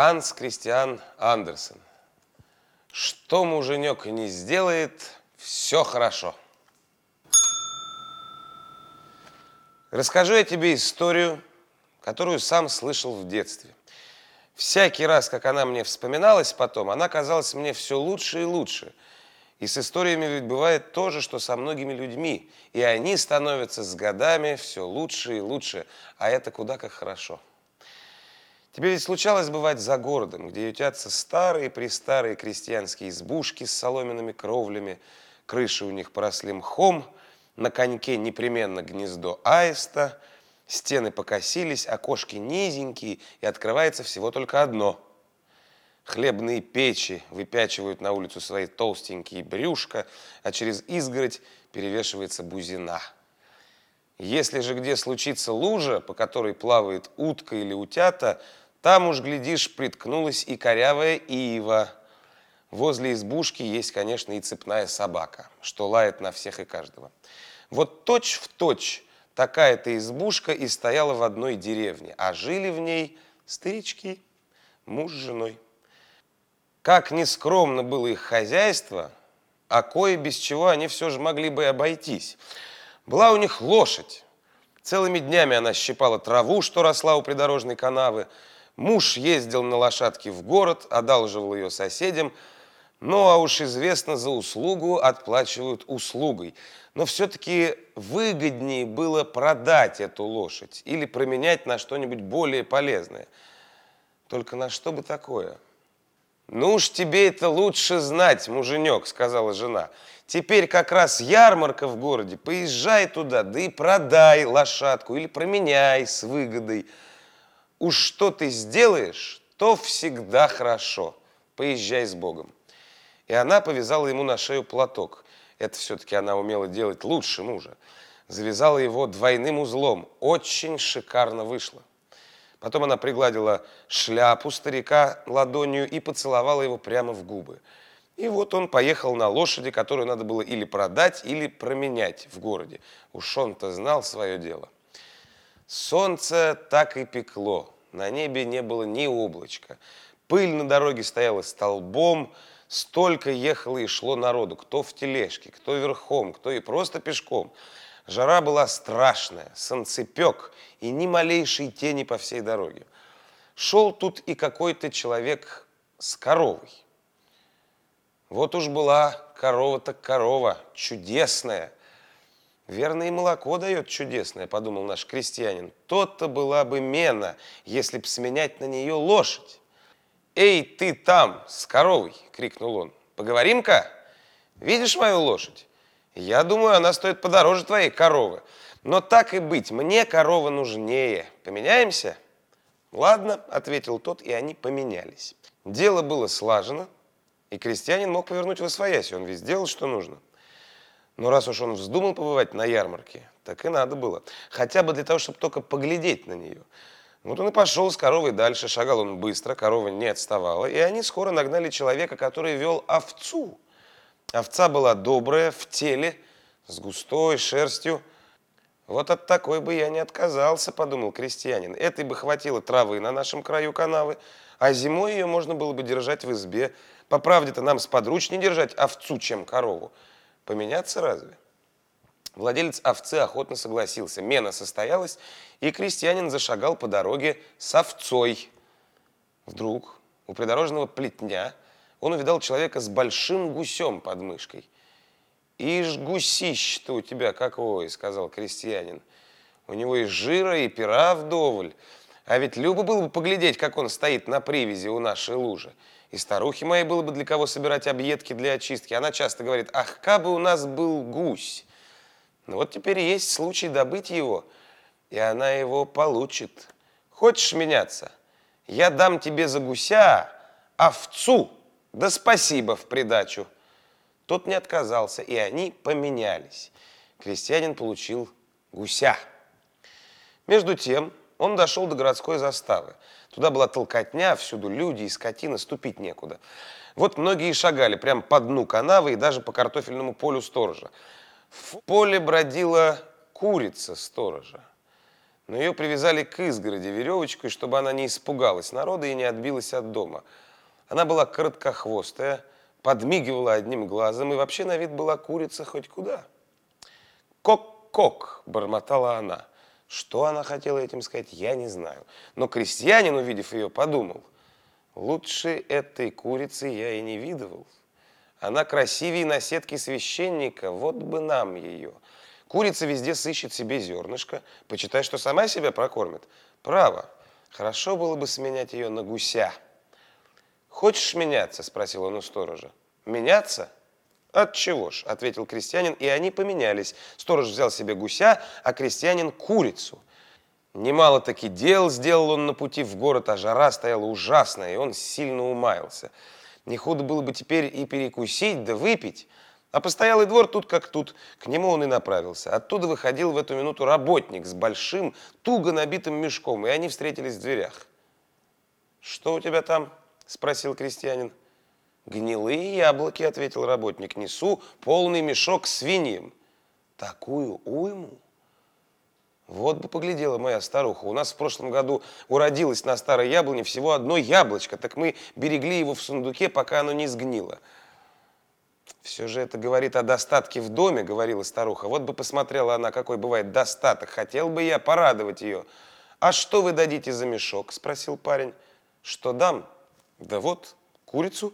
Ханс Кристиан Андерсен. Что муженек не сделает, все хорошо. Расскажу я тебе историю, которую сам слышал в детстве. Всякий раз, как она мне вспоминалась потом, она казалась мне все лучше и лучше. И с историями ведь бывает то же, что со многими людьми. И они становятся с годами все лучше и лучше. А это куда как хорошо. Тебе ведь случалось бывать за городом, где ютятся старые-престарые крестьянские избушки с соломенными кровлями, крыши у них поросли мхом, на коньке непременно гнездо аиста, стены покосились, окошки низенькие, и открывается всего только одно. Хлебные печи выпячивают на улицу свои толстенькие брюшка, а через изгородь перевешивается бузина. Если же где случится лужа, по которой плавает утка или утята – там уж, глядишь, приткнулась и корявая ива. Возле избушки есть, конечно, и цепная собака, что лает на всех и каждого. Вот точь в точь такая-то избушка и стояла в одной деревне, а жили в ней старички, муж с женой. Как нескромно было их хозяйство, а кое без чего они все же могли бы и обойтись. Была у них лошадь. Целыми днями она щипала траву, что росла у придорожной канавы, Муж ездил на лошадке в город, одалживал ее соседям, ну а уж известно, за услугу отплачивают услугой. Но все-таки выгоднее было продать эту лошадь или променять на что-нибудь более полезное. Только на что бы такое? «Ну уж тебе это лучше знать, муженек», — сказала жена. «Теперь как раз ярмарка в городе, поезжай туда, да и продай лошадку или променяй с выгодой» уж что ты сделаешь, то всегда хорошо. Поезжай с Богом. И она повязала ему на шею платок. Это все-таки она умела делать лучше мужа. Завязала его двойным узлом. Очень шикарно вышло. Потом она пригладила шляпу старика ладонью и поцеловала его прямо в губы. И вот он поехал на лошади, которую надо было или продать, или променять в городе. Уж он-то знал свое дело. Солнце так и пекло. На небе не было ни облачка. Пыль на дороге стояла столбом. Столько ехало и шло народу. Кто в тележке, кто верхом, кто и просто пешком. Жара была страшная, солнцепек и ни малейшей тени по всей дороге. Шел тут и какой-то человек с коровой. Вот уж была корова так корова, чудесная – Верно, и молоко дает чудесное, подумал наш крестьянин. То-то была бы мена, если б сменять на нее лошадь. «Эй, ты там, с коровой!» — крикнул он. «Поговорим-ка? Видишь мою лошадь? Я думаю, она стоит подороже твоей коровы. Но так и быть, мне корова нужнее. Поменяемся?» «Ладно», — ответил тот, и они поменялись. Дело было слажено, и крестьянин мог повернуть в освоясь, он ведь сделал, что нужно. Но раз уж он вздумал побывать на ярмарке, так и надо было. Хотя бы для того, чтобы только поглядеть на нее. Вот он и пошел с коровой дальше. Шагал он быстро, корова не отставала. И они скоро нагнали человека, который вел овцу. Овца была добрая, в теле, с густой шерстью. Вот от такой бы я не отказался, подумал крестьянин. Этой бы хватило травы на нашем краю канавы, а зимой ее можно было бы держать в избе. По правде-то нам сподручнее держать овцу, чем корову. Поменяться разве? Владелец овцы охотно согласился. Мена состоялась, и крестьянин зашагал по дороге с овцой. Вдруг у придорожного плетня он увидал человека с большим гусем под мышкой. «Ишь, гусищ-то у тебя какой!» — сказал крестьянин. «У него и жира, и пера вдоволь. А ведь любо было бы поглядеть, как он стоит на привязи у нашей лужи. И старухе моей было бы для кого собирать объедки для очистки. Она часто говорит, ах, кабы у нас был гусь. Ну вот теперь есть случай добыть его, и она его получит. Хочешь меняться? Я дам тебе за гуся овцу, да спасибо в придачу. Тот не отказался, и они поменялись. Крестьянин получил гуся. Между тем он дошел до городской заставы. Туда была толкотня, всюду люди и скотина, ступить некуда. Вот многие шагали прямо по дну канавы и даже по картофельному полю сторожа. В поле бродила курица сторожа. но ее привязали к изгороди веревочкой, чтобы она не испугалась народа и не отбилась от дома. Она была короткохвостая, подмигивала одним глазом и вообще на вид была курица хоть куда. «Кок-кок!» – бормотала она. Что она хотела этим сказать, я не знаю. Но крестьянин, увидев ее, подумал, лучше этой курицы я и не видывал. Она красивее наседки священника, вот бы нам ее. Курица везде сыщет себе зернышко, почитай, что сама себя прокормит. Право, хорошо было бы сменять ее на гуся. «Хочешь меняться?» – спросил он у сторожа. «Меняться?» «От чего ж?» – ответил крестьянин, и они поменялись. Сторож взял себе гуся, а крестьянин – курицу. Немало таки дел сделал он на пути в город, а жара стояла ужасная, и он сильно умаялся. Не худо было бы теперь и перекусить, да выпить. А постоялый двор тут как тут, к нему он и направился. Оттуда выходил в эту минуту работник с большим, туго набитым мешком, и они встретились в дверях. «Что у тебя там?» – спросил крестьянин. «Гнилые яблоки», — ответил работник, — «несу полный мешок свиньям». «Такую уйму?» Вот бы поглядела моя старуха. У нас в прошлом году уродилось на старой яблоне всего одно яблочко, так мы берегли его в сундуке, пока оно не сгнило. Все же это говорит о достатке в доме, говорила старуха. Вот бы посмотрела она, какой бывает достаток. Хотел бы я порадовать ее. А что вы дадите за мешок? Спросил парень. Что дам? Да вот, курицу.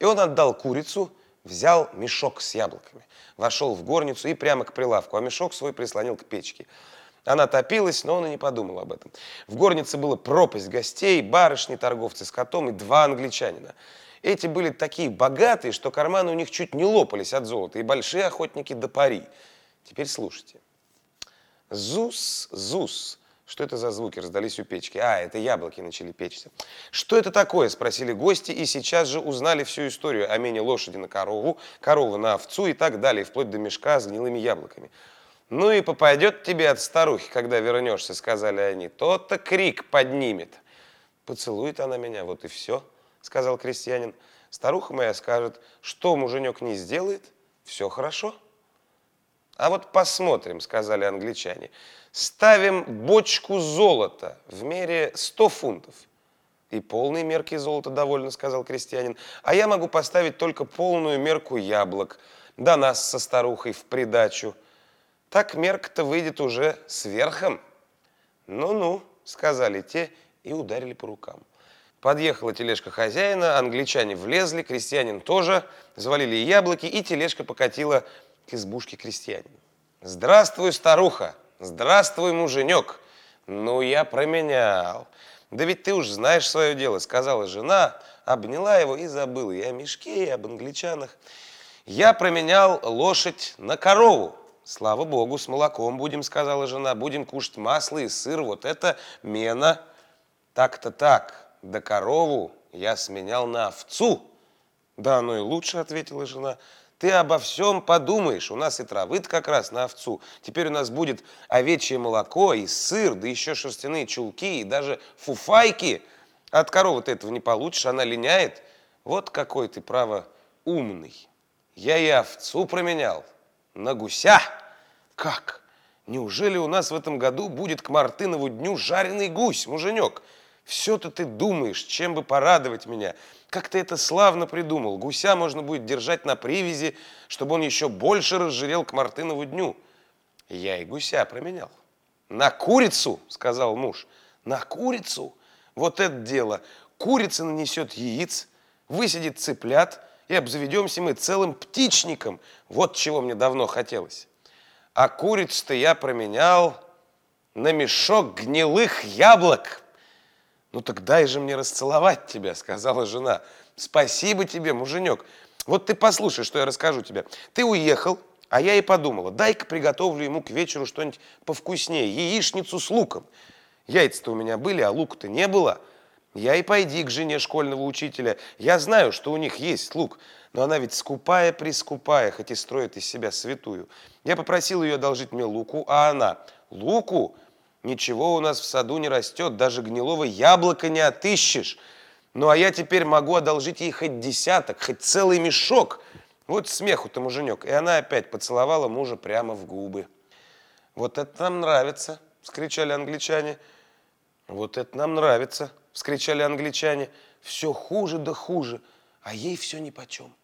И он отдал курицу, взял мешок с яблоками, вошел в горницу и прямо к прилавку, а мешок свой прислонил к печке. Она топилась, но он и не подумал об этом. В горнице была пропасть гостей, барышни, торговцы с котом и два англичанина. Эти были такие богатые, что карманы у них чуть не лопались от золота, и большие охотники до пари. Теперь слушайте. Зус, Зус, что это за звуки раздались у печки? А, это яблоки начали печься. Что это такое? Спросили гости и сейчас же узнали всю историю о мене лошади на корову, коровы на овцу и так далее, вплоть до мешка с гнилыми яблоками. Ну и попадет тебе от старухи, когда вернешься, сказали они. Тот-то крик поднимет. Поцелует она меня, вот и все, сказал крестьянин. Старуха моя скажет, что муженек не сделает, все хорошо. А вот посмотрим, сказали англичане. Ставим бочку золота в мере 100 фунтов. И полной мерки золота довольно, сказал крестьянин. А я могу поставить только полную мерку яблок. Да нас со старухой в придачу. Так мерка-то выйдет уже сверхом. Ну-ну, сказали те и ударили по рукам. Подъехала тележка хозяина, англичане влезли, крестьянин тоже, завалили яблоки, и тележка покатила к избушке крестьянина. «Здравствуй, старуха! Здравствуй, муженек!» «Ну, я променял!» «Да ведь ты уж знаешь свое дело», — сказала жена, обняла его и забыла и о мешке, и об англичанах. «Я променял лошадь на корову». «Слава богу, с молоком будем», — сказала жена. «Будем кушать масло и сыр, вот это мена». «Так-то так, да корову я сменял на овцу». «Да оно и лучше», — ответила жена. Ты обо всем подумаешь. У нас и травы как раз на овцу. Теперь у нас будет овечье молоко и сыр, да еще шерстяные чулки и даже фуфайки. От коровы ты этого не получишь, она линяет. Вот какой ты, право, умный. Я и овцу променял на гуся. Как? Неужели у нас в этом году будет к Мартынову дню жареный гусь, муженек? Все-то ты думаешь, чем бы порадовать меня. Как ты это славно придумал. Гуся можно будет держать на привязи, чтобы он еще больше разжирел к Мартынову дню. Я и гуся променял. На курицу, сказал муж. На курицу? Вот это дело. Курица нанесет яиц, высидит цыплят, и обзаведемся мы целым птичником. Вот чего мне давно хотелось. А курицу-то я променял на мешок гнилых яблок. «Ну так дай же мне расцеловать тебя», — сказала жена. «Спасибо тебе, муженек. Вот ты послушай, что я расскажу тебе. Ты уехал, а я и подумала, дай-ка приготовлю ему к вечеру что-нибудь повкуснее, яичницу с луком. Яйца-то у меня были, а лука-то не было. Я и пойди к жене школьного учителя. Я знаю, что у них есть лук, но она ведь скупая-прискупая, хоть и строит из себя святую. Я попросил ее одолжить мне луку, а она луку Ничего у нас в саду не растет, даже гнилого яблока не отыщешь. Ну а я теперь могу одолжить ей хоть десяток, хоть целый мешок. Вот смеху-то, муженек. И она опять поцеловала мужа прямо в губы. Вот это нам нравится, – вскричали англичане. «Вот это нам нравится!» – вскричали англичане. «Все хуже да хуже, а ей все нипочем.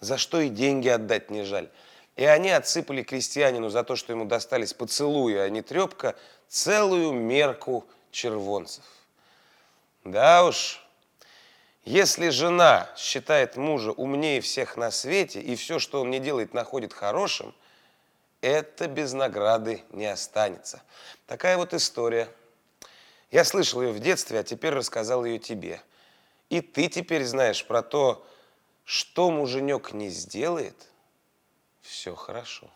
За что и деньги отдать не жаль». И они отсыпали крестьянину за то, что ему достались поцелуи, а не трепка, целую мерку червонцев. Да уж, если жена считает мужа умнее всех на свете и все, что он не делает, находит хорошим, это без награды не останется. Такая вот история. Я слышал ее в детстве, а теперь рассказал ее тебе. И ты теперь знаешь про то, что муженек не сделает, все хорошо.